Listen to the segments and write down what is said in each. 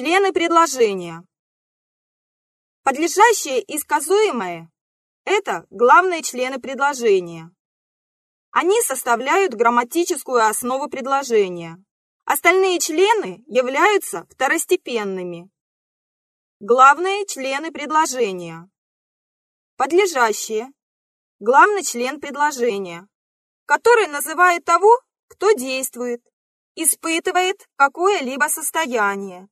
Члены предложения. Подлежащее и сказуемое – это главные члены предложения. Они составляют грамматическую основу предложения. Остальные члены являются второстепенными. Главные члены предложения. Подлежащие – главный член предложения, который называет того, кто действует, испытывает какое-либо состояние,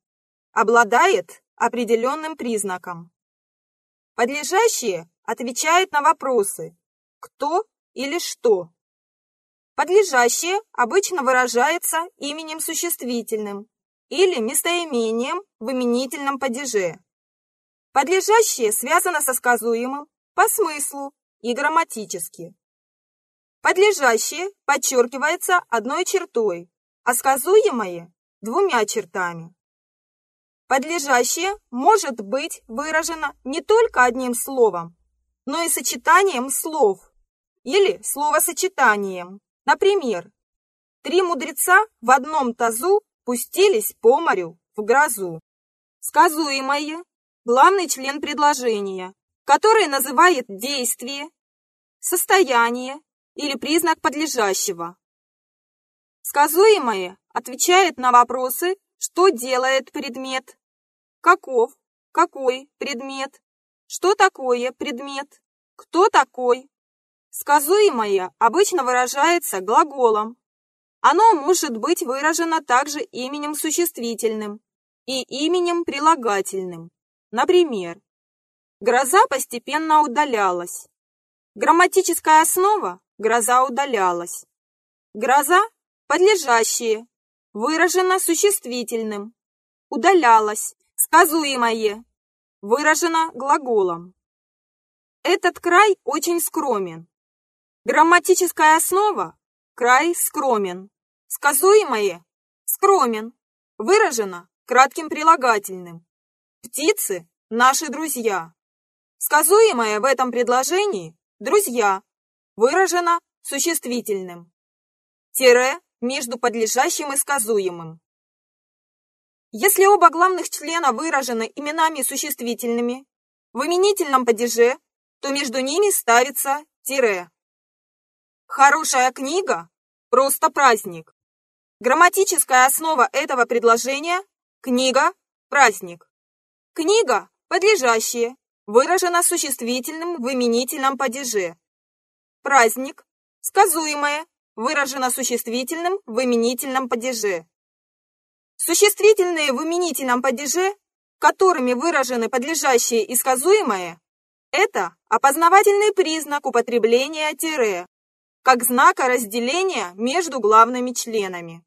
обладает определенным признаком. Подлежащие отвечают на вопросы «кто» или «что». Подлежащее обычно выражается именем существительным или местоимением в именительном падеже. Подлежащее связано со сказуемым по смыслу и грамматически. Подлежащее подчеркивается одной чертой, а сказуемое – двумя чертами. Подлежащее может быть выражено не только одним словом, но и сочетанием слов или словосочетанием. Например, три мудреца в одном тазу пустились по морю в грозу. Сказуемое – главный член предложения, который называет действие, состояние или признак подлежащего. Сказуемое отвечает на вопросы, что делает предмет, каков, какой предмет, что такое предмет, кто такой. Сказуемое обычно выражается глаголом. Оно может быть выражено также именем существительным и именем прилагательным. Например, гроза постепенно удалялась. Грамматическая основа – гроза удалялась. Гроза – подлежащее, выражено существительным. Удалялась Сказуемое выражено глаголом. Этот край очень скромен. Грамматическая основа – край скромен. Сказуемое – скромен, выражено кратким прилагательным. Птицы – наши друзья. Сказуемое в этом предложении – друзья, выражено существительным. Тире между подлежащим и сказуемым. Если оба главных члена выражены именами существительными в именительном падеже, то между ними ставится тире. Хорошая книга – просто праздник. Грамматическая основа этого предложения – книга, праздник. Книга – подлежащее, выражено существительным в именительном падеже. Праздник – сказуемое, выражено существительным в именительном падеже. Существительные в именительном падеже, которыми выражены подлежащие и сказуемое, это опознавательный признак употребления тире, как знака разделения между главными членами.